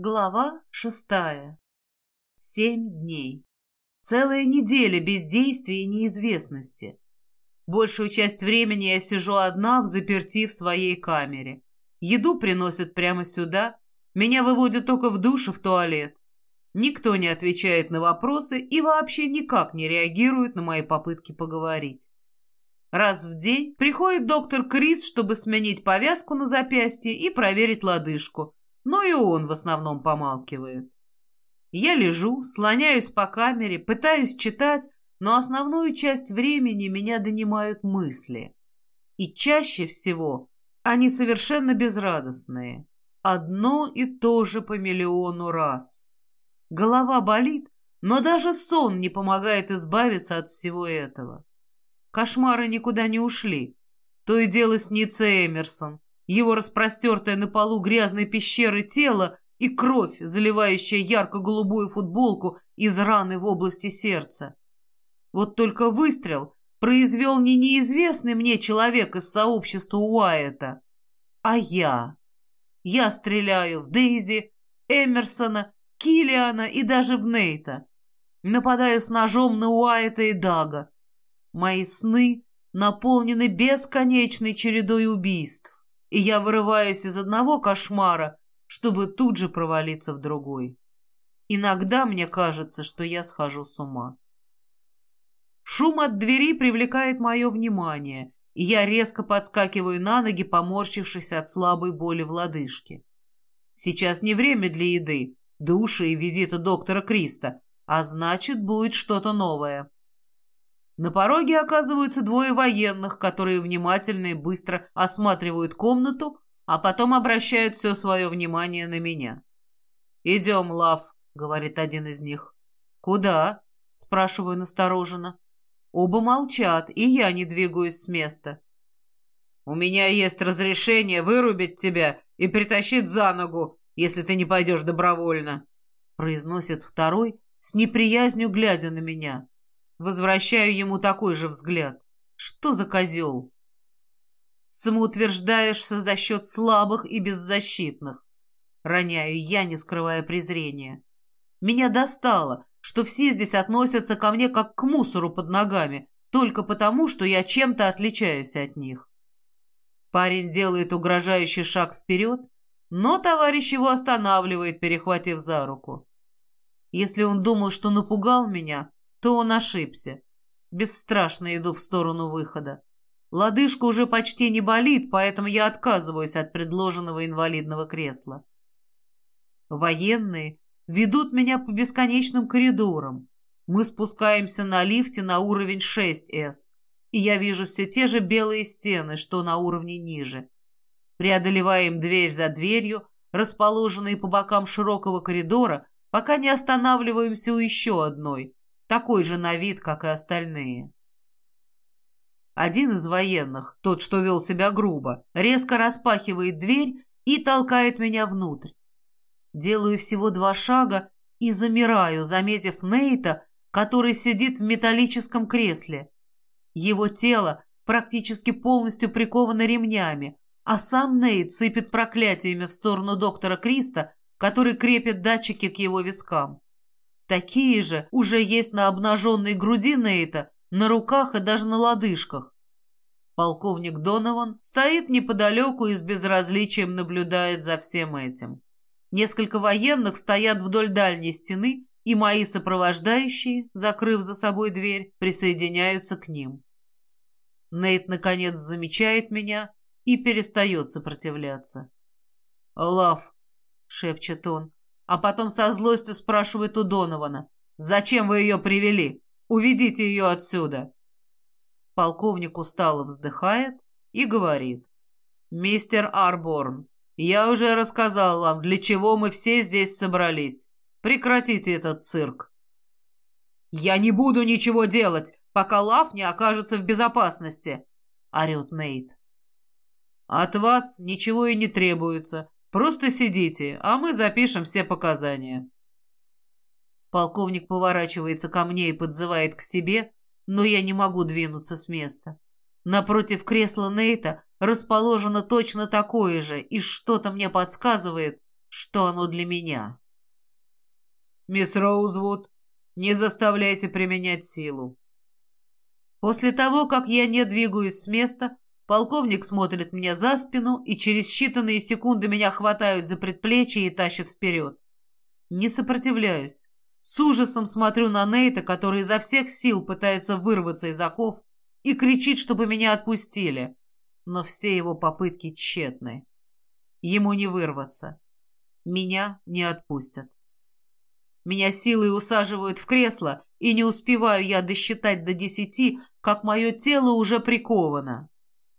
Глава шестая. Семь дней. Целая неделя бездействия и неизвестности. Большую часть времени я сижу одна в заперти в своей камере. Еду приносят прямо сюда. Меня выводят только в душ и в туалет. Никто не отвечает на вопросы и вообще никак не реагирует на мои попытки поговорить. Раз в день приходит доктор Крис, чтобы сменить повязку на запястье и проверить лодыжку – но и он в основном помалкивает. Я лежу, слоняюсь по камере, пытаюсь читать, но основную часть времени меня донимают мысли. И чаще всего они совершенно безрадостные. Одно и то же по миллиону раз. Голова болит, но даже сон не помогает избавиться от всего этого. Кошмары никуда не ушли. То и дело снится Эмерсон, его распростертое на полу грязной пещеры тело и кровь, заливающая ярко-голубую футболку из раны в области сердца. Вот только выстрел произвел не неизвестный мне человек из сообщества Уайета, а я. Я стреляю в Дейзи, Эмерсона, Киллиана и даже в Нейта. Нападаю с ножом на Уайта и Дага. Мои сны наполнены бесконечной чередой убийств и я вырываюсь из одного кошмара, чтобы тут же провалиться в другой. Иногда мне кажется, что я схожу с ума. Шум от двери привлекает мое внимание, и я резко подскакиваю на ноги, поморщившись от слабой боли в лодыжке. Сейчас не время для еды, душа и визита доктора Криста, а значит, будет что-то новое. На пороге оказываются двое военных, которые внимательно и быстро осматривают комнату, а потом обращают все свое внимание на меня. «Идем, Лав», — говорит один из них. «Куда?» — спрашиваю настороженно. Оба молчат, и я не двигаюсь с места. «У меня есть разрешение вырубить тебя и притащить за ногу, если ты не пойдешь добровольно», — произносит второй, с неприязнью глядя на меня. Возвращаю ему такой же взгляд. Что за козел? Самоутверждаешься за счет слабых и беззащитных. Роняю я, не скрывая презрения. Меня достало, что все здесь относятся ко мне как к мусору под ногами, только потому, что я чем-то отличаюсь от них. Парень делает угрожающий шаг вперед, но товарищ его останавливает, перехватив за руку. Если он думал, что напугал меня, то он ошибся. Бесстрашно иду в сторону выхода. Лодыжка уже почти не болит, поэтому я отказываюсь от предложенного инвалидного кресла. Военные ведут меня по бесконечным коридорам. Мы спускаемся на лифте на уровень 6С, и я вижу все те же белые стены, что на уровне ниже. Преодолеваем дверь за дверью, расположенные по бокам широкого коридора, пока не останавливаемся у еще одной, такой же на вид, как и остальные. Один из военных, тот, что вел себя грубо, резко распахивает дверь и толкает меня внутрь. Делаю всего два шага и замираю, заметив Нейта, который сидит в металлическом кресле. Его тело практически полностью приковано ремнями, а сам Нейт сыпет проклятиями в сторону доктора Криста, который крепит датчики к его вискам. Такие же уже есть на обнаженной груди Нейта, на руках и даже на лодыжках. Полковник Донован стоит неподалеку и с безразличием наблюдает за всем этим. Несколько военных стоят вдоль дальней стены, и мои сопровождающие, закрыв за собой дверь, присоединяются к ним. Нейт, наконец, замечает меня и перестает сопротивляться. «Лав», — шепчет он, а потом со злостью спрашивает у Донована. «Зачем вы ее привели? Уведите ее отсюда!» Полковник устало вздыхает и говорит. «Мистер Арборн, я уже рассказал вам, для чего мы все здесь собрались. Прекратите этот цирк». «Я не буду ничего делать, пока Лав не окажется в безопасности», — орет Нейт. «От вас ничего и не требуется. Просто сидите, а мы запишем все показания». Полковник поворачивается ко мне и подзывает к себе, но я не могу двинуться с места. Напротив кресла Нейта расположено точно такое же, и что-то мне подсказывает, что оно для меня. «Мисс Роузвуд, не заставляйте применять силу». После того, как я не двигаюсь с места, полковник смотрит мне за спину и через считанные секунды меня хватают за предплечье и тащат вперед. Не сопротивляюсь. С ужасом смотрю на Нейта, который изо всех сил пытается вырваться из оков и кричит, чтобы меня отпустили. Но все его попытки тщетны. Ему не вырваться. Меня не отпустят. Меня силой усаживают в кресло, и не успеваю я досчитать до десяти, как мое тело уже приковано.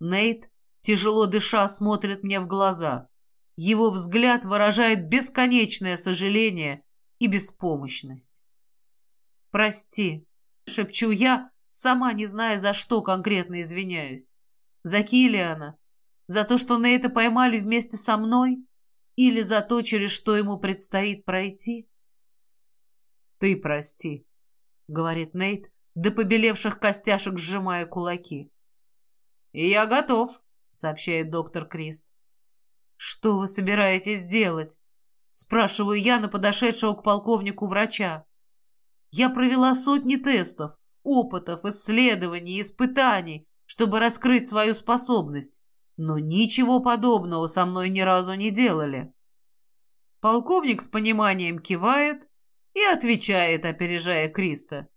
Нейт, тяжело дыша, смотрит мне в глаза. Его взгляд выражает бесконечное сожаление и беспомощность. «Прости», — шепчу я, сама не зная, за что конкретно извиняюсь. За Киллиана? За то, что Нейта поймали вместе со мной? Или за то, через что ему предстоит пройти? «Ты прости», — говорит Нейт, до побелевших костяшек сжимая кулаки. «И я готов», — сообщает доктор Крист. «Что вы собираетесь делать?» — спрашиваю я на подошедшего к полковнику врача. «Я провела сотни тестов, опытов, исследований, испытаний, чтобы раскрыть свою способность, но ничего подобного со мной ни разу не делали». Полковник с пониманием кивает и отвечает, опережая Криста.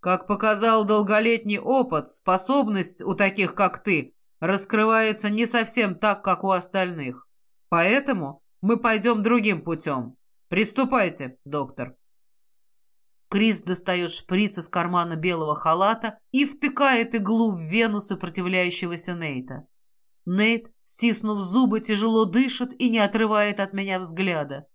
Как показал долголетний опыт, способность у таких, как ты, раскрывается не совсем так, как у остальных. Поэтому мы пойдем другим путем. Приступайте, доктор. Крис достает шприц из кармана белого халата и втыкает иглу в вену сопротивляющегося Нейта. Нейт, стиснув зубы, тяжело дышит и не отрывает от меня взгляда.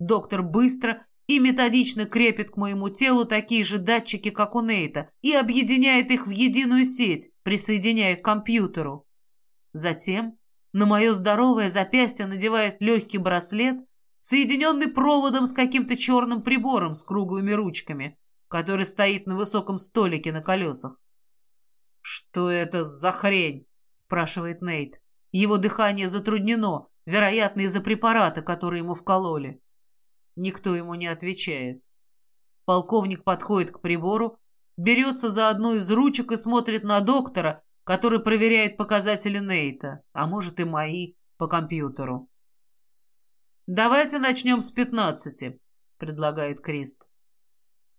Доктор быстро и методично крепит к моему телу такие же датчики, как у Нейта, и объединяет их в единую сеть, присоединяя к компьютеру. Затем на мое здоровое запястье надевает легкий браслет, соединенный проводом с каким-то черным прибором с круглыми ручками, который стоит на высоком столике на колесах. «Что это за хрень?» – спрашивает Нейт. Его дыхание затруднено, вероятно, из-за препарата, который ему вкололи. Никто ему не отвечает. Полковник подходит к прибору, берется за одну из ручек и смотрит на доктора, который проверяет показатели Нейта, а может и мои, по компьютеру. «Давайте начнем с пятнадцати», — предлагает Крист.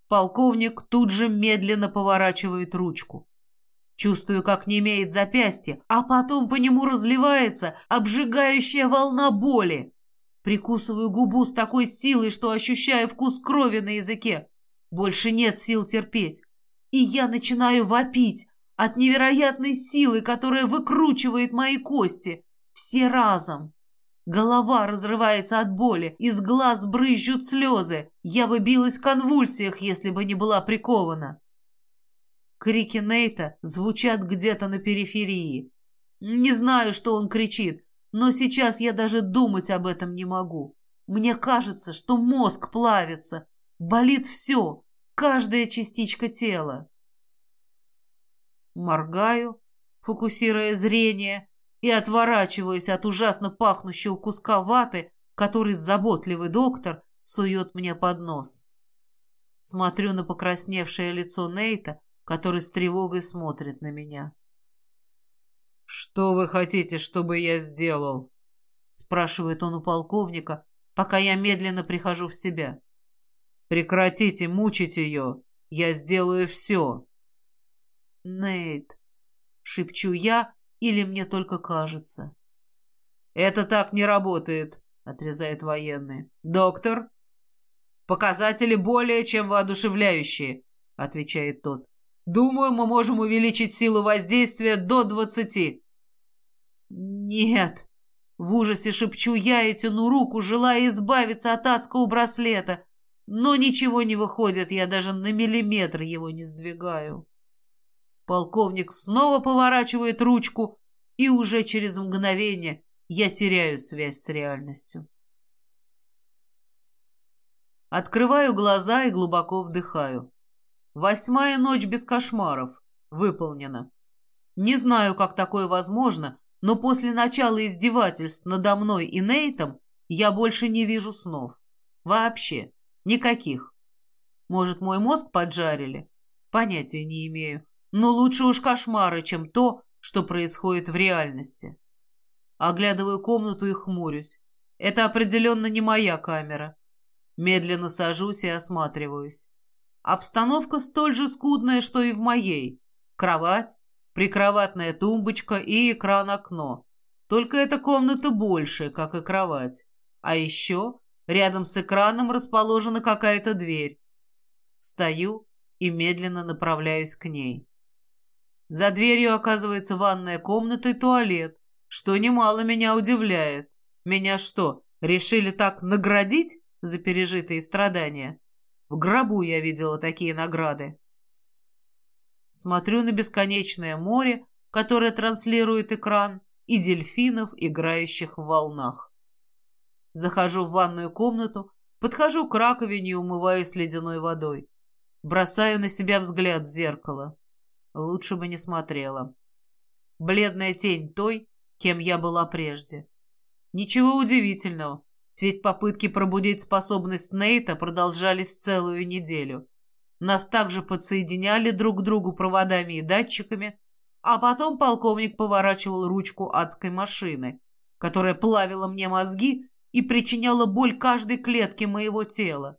Полковник тут же медленно поворачивает ручку. Чувствую, как не имеет запястье, а потом по нему разливается обжигающая волна боли. Прикусываю губу с такой силой, что ощущаю вкус крови на языке. Больше нет сил терпеть. И я начинаю вопить от невероятной силы, которая выкручивает мои кости. Все разом. Голова разрывается от боли, из глаз брызжут слезы. Я бы билась в конвульсиях, если бы не была прикована. Крики Нейта звучат где-то на периферии. Не знаю, что он кричит, но сейчас я даже думать об этом не могу. Мне кажется, что мозг плавится. Болит все, каждая частичка тела. Моргаю, фокусируя зрение, и отворачиваюсь от ужасно пахнущего куска ваты, который заботливый доктор сует мне под нос. Смотрю на покрасневшее лицо Нейта, который с тревогой смотрит на меня. «Что вы хотите, чтобы я сделал?» спрашивает он у полковника, пока я медленно прихожу в себя. «Прекратите мучить ее. Я сделаю все». «Нейт», — шепчу я, или мне только кажется. «Это так не работает», — отрезает военный. «Доктор?» «Показатели более чем воодушевляющие», — отвечает тот. «Думаю, мы можем увеличить силу воздействия до двадцати». «Нет!» В ужасе шепчу я и тяну руку, желая избавиться от адского браслета. Но ничего не выходит, я даже на миллиметр его не сдвигаю. Полковник снова поворачивает ручку, и уже через мгновение я теряю связь с реальностью. Открываю глаза и глубоко вдыхаю. Восьмая ночь без кошмаров. Выполнена. Не знаю, как такое возможно, но после начала издевательств надо мной и Нейтом Я больше не вижу снов. Вообще. Никаких. Может, мой мозг поджарили? Понятия не имею. Но лучше уж кошмары, чем то, что происходит в реальности. Оглядываю комнату и хмурюсь. Это определенно не моя камера. Медленно сажусь и осматриваюсь. Обстановка столь же скудная, что и в моей. Кровать, прикроватная тумбочка и экран-окно. Только эта комната больше, как и кровать. А еще рядом с экраном расположена какая-то дверь. Стою и медленно направляюсь к ней. За дверью оказывается ванная комната и туалет, что немало меня удивляет. Меня что, решили так наградить за пережитые страдания? В гробу я видела такие награды. Смотрю на бесконечное море, которое транслирует экран, и дельфинов, играющих в волнах. Захожу в ванную комнату, подхожу к раковине и умываюсь ледяной водой. Бросаю на себя взгляд в зеркало. Лучше бы не смотрела. Бледная тень той, кем я была прежде. Ничего удивительного, ведь попытки пробудить способность Нейта продолжались целую неделю. Нас также подсоединяли друг к другу проводами и датчиками, а потом полковник поворачивал ручку адской машины, которая плавила мне мозги и причиняла боль каждой клетке моего тела.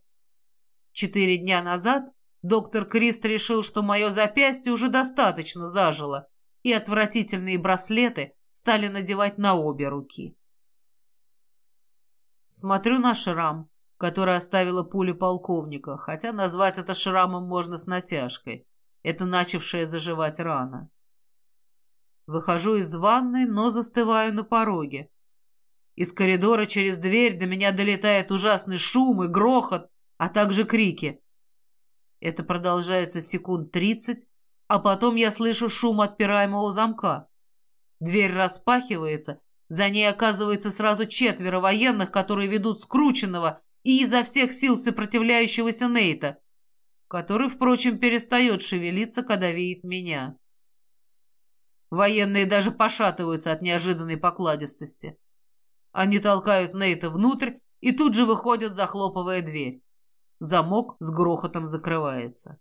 Четыре дня назад доктор Крист решил, что мое запястье уже достаточно зажило, и отвратительные браслеты стали надевать на обе руки. Смотрю на шрам, которое оставила пуля полковника, хотя назвать это шрамом можно с натяжкой. Это начавшая заживать рана. Выхожу из ванной, но застываю на пороге. Из коридора через дверь до меня долетает ужасный шум и грохот, а также крики. Это продолжается секунд тридцать, а потом я слышу шум отпираемого замка. Дверь распахивается, за ней оказывается сразу четверо военных, которые ведут скрученного и изо всех сил сопротивляющегося Нейта, который, впрочем, перестает шевелиться, когда видит меня. Военные даже пошатываются от неожиданной покладистости. Они толкают Нейта внутрь и тут же выходят, захлопывая дверь. Замок с грохотом закрывается.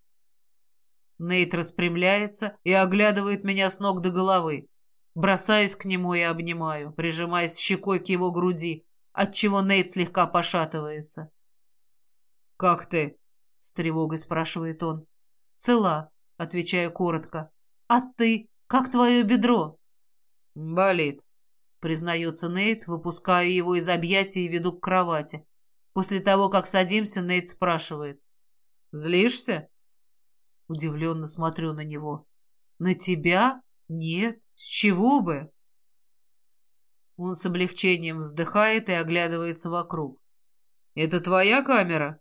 Нейт распрямляется и оглядывает меня с ног до головы. Бросаюсь к нему и обнимаю, прижимаясь щекой к его груди, отчего Нейт слегка пошатывается. «Как ты?» — с тревогой спрашивает он. «Цела», — отвечаю коротко. «А ты? Как твое бедро?» «Болит», — признается Нейт, выпускаю его из объятий и веду к кровати. После того, как садимся, Нейт спрашивает. «Злишься?» Удивленно смотрю на него. «На тебя? Нет. С чего бы?» Он с облегчением вздыхает и оглядывается вокруг. «Это твоя камера?»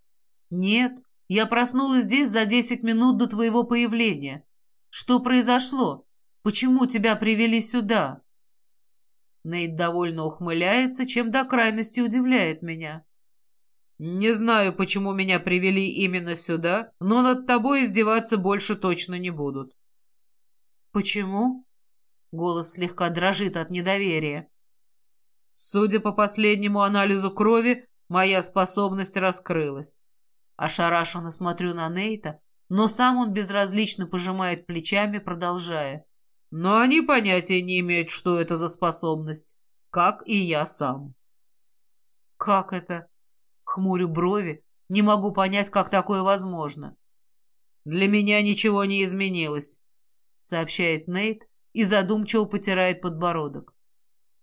«Нет, я проснулась здесь за десять минут до твоего появления. Что произошло? Почему тебя привели сюда?» Нейт довольно ухмыляется, чем до крайности удивляет меня. «Не знаю, почему меня привели именно сюда, но над тобой издеваться больше точно не будут». «Почему?» Голос слегка дрожит от недоверия. Судя по последнему анализу крови, моя способность раскрылась. Ошарашенно смотрю на Нейта, но сам он безразлично пожимает плечами, продолжая. Но они понятия не имеют, что это за способность, как и я сам. Как это? Хмурю брови, не могу понять, как такое возможно. Для меня ничего не изменилось, сообщает Нейт и задумчиво потирает подбородок.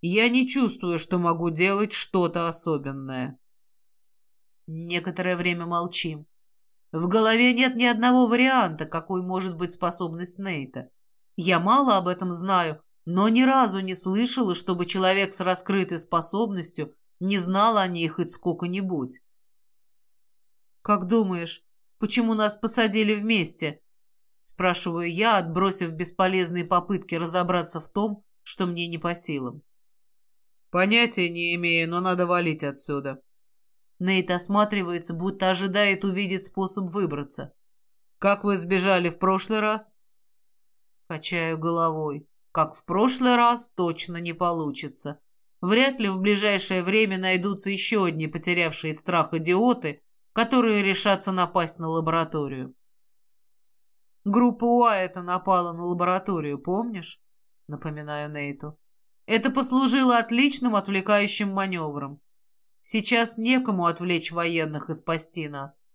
Я не чувствую, что могу делать что-то особенное. Некоторое время молчим. В голове нет ни одного варианта, какой может быть способность Нейта. Я мало об этом знаю, но ни разу не слышала, чтобы человек с раскрытой способностью не знал о ней хоть сколько-нибудь. «Как думаешь, почему нас посадили вместе?» Спрашиваю я, отбросив бесполезные попытки разобраться в том, что мне не по силам. «Понятия не имею, но надо валить отсюда». Нейт осматривается, будто ожидает увидеть способ выбраться. «Как вы сбежали в прошлый раз?» Качаю головой. «Как в прошлый раз точно не получится. вряд ли в ближайшее время найдутся еще одни потерявшие страх идиоты, которые решатся напасть на лабораторию. Группа Уайта напала на лабораторию, помнишь? Напоминаю Нейту. Это послужило отличным отвлекающим маневром. Сейчас некому отвлечь военных и спасти нас.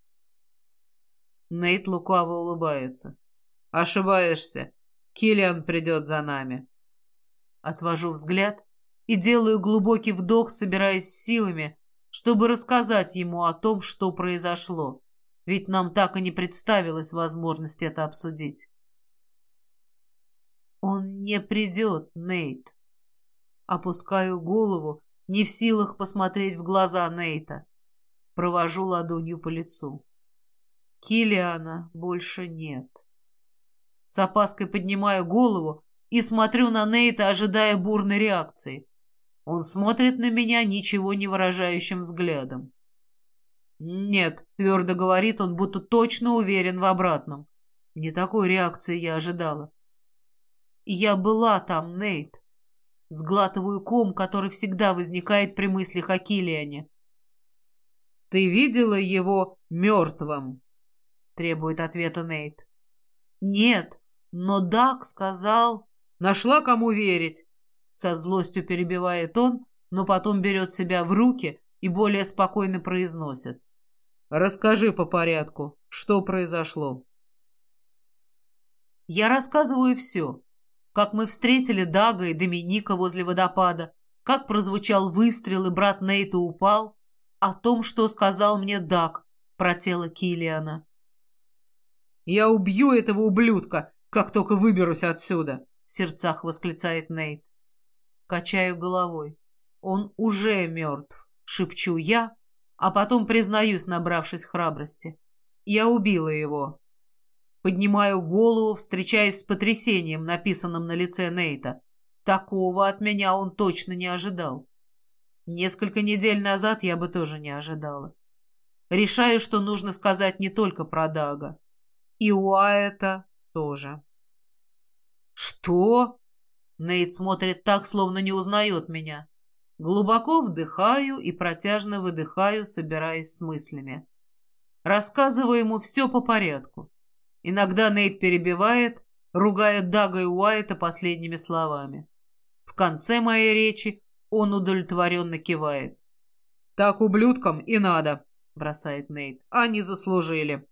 Нейт лукаво улыбается. Ошибаешься. Киллиан придет за нами. Отвожу взгляд и делаю глубокий вдох, собираясь силами, чтобы рассказать ему о том, что произошло ведь нам так и не представилась возможность это обсудить. Он не придет, Нейт. Опускаю голову, не в силах посмотреть в глаза Нейта. Провожу ладонью по лицу. Килиана больше нет. С опаской поднимаю голову и смотрю на Нейта, ожидая бурной реакции. Он смотрит на меня ничего не выражающим взглядом. «Нет», — твердо говорит он, будто точно уверен в обратном. Не такой реакции я ожидала. «Я была там, Нейт». Сглатываю ком, который всегда возникает при мыслях о Киллиане. «Ты видела его мертвым?» — требует ответа Нейт. «Нет, но Дак сказал...» «Нашла кому верить!» Со злостью перебивает он, но потом берет себя в руки и более спокойно произносит. Расскажи по порядку, что произошло. Я рассказываю все. Как мы встретили Дага и Доминика возле водопада, как прозвучал выстрел и брат Нейта упал, о том, что сказал мне Даг про тело Килиана. «Я убью этого ублюдка, как только выберусь отсюда!» в сердцах восклицает Нейт. Качаю головой. «Он уже мертв», — шепчу я, а потом признаюсь, набравшись храбрости. Я убила его. Поднимаю голову, встречаясь с потрясением, написанным на лице Нейта. Такого от меня он точно не ожидал. Несколько недель назад я бы тоже не ожидала. Решаю, что нужно сказать не только про Дага. И Уайта тоже. «Что?» Нейт смотрит так, словно не узнает меня. Глубоко вдыхаю и протяжно выдыхаю, собираясь с мыслями. Рассказываю ему все по порядку. Иногда Нейт перебивает, ругая Дага и Уайта последними словами. В конце моей речи он удовлетворенно кивает. «Так ублюдкам и надо», — бросает Нейт. «Они заслужили».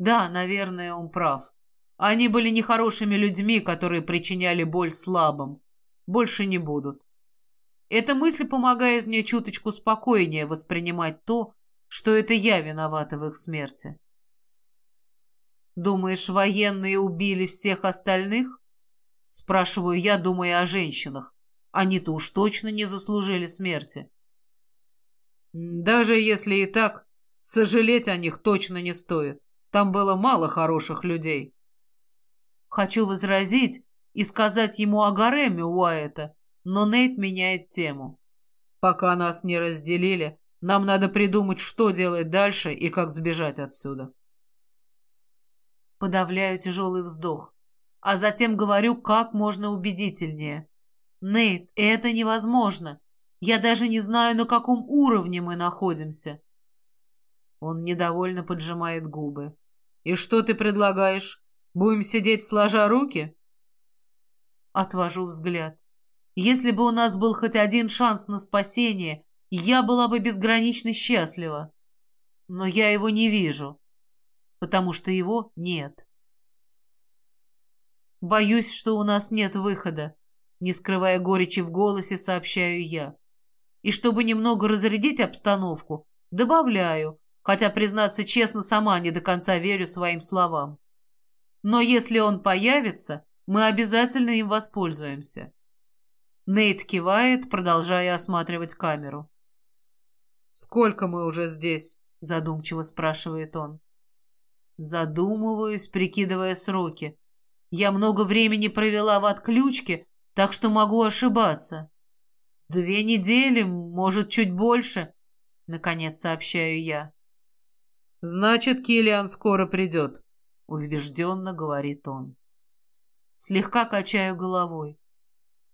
Да, наверное, он прав. Они были нехорошими людьми, которые причиняли боль слабым. Больше не будут. Эта мысль помогает мне чуточку спокойнее воспринимать то, что это я виновата в их смерти. «Думаешь, военные убили всех остальных?» Спрашиваю я, думая о женщинах. Они-то уж точно не заслужили смерти. Даже если и так, сожалеть о них точно не стоит. Там было мало хороших людей. Хочу возразить и сказать ему о гареме Уайта, но Нейт меняет тему. «Пока нас не разделили, нам надо придумать, что делать дальше и как сбежать отсюда». Подавляю тяжелый вздох, а затем говорю как можно убедительнее. «Нейт, это невозможно. Я даже не знаю, на каком уровне мы находимся». Он недовольно поджимает губы. «И что ты предлагаешь? Будем сидеть сложа руки?» Отвожу взгляд. Если бы у нас был хоть один шанс на спасение, я была бы безгранично счастлива. Но я его не вижу, потому что его нет. Боюсь, что у нас нет выхода, не скрывая горечи в голосе, сообщаю я. И чтобы немного разрядить обстановку, добавляю, хотя, признаться честно, сама не до конца верю своим словам. Но если он появится, мы обязательно им воспользуемся. Нейт кивает, продолжая осматривать камеру. «Сколько мы уже здесь?» — задумчиво спрашивает он. Задумываюсь, прикидывая сроки. Я много времени провела в отключке, так что могу ошибаться. Две недели, может, чуть больше, — наконец сообщаю я. «Значит, Киллиан скоро придет», — убежденно говорит он. Слегка качаю головой.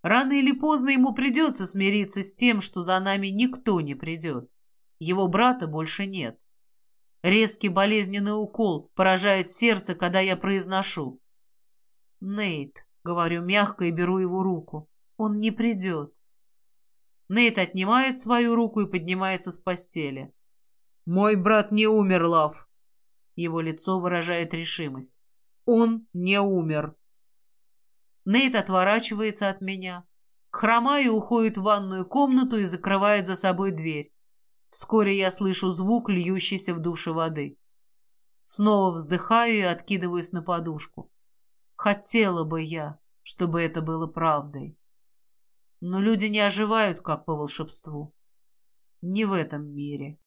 Рано или поздно ему придется смириться с тем, что за нами никто не придет. Его брата больше нет. Резкий болезненный укол поражает сердце, когда я произношу. «Нейт», — говорю мягко и беру его руку, — «он не придет». Нейт отнимает свою руку и поднимается с постели. «Мой брат не умер, Лав!» Его лицо выражает решимость. «Он не умер!» Нейт отворачивается от меня, хромая уходит в ванную комнату и закрывает за собой дверь. Вскоре я слышу звук льющейся в душе воды. Снова вздыхаю и откидываюсь на подушку. Хотела бы я, чтобы это было правдой. Но люди не оживают, как по волшебству. Не в этом мире.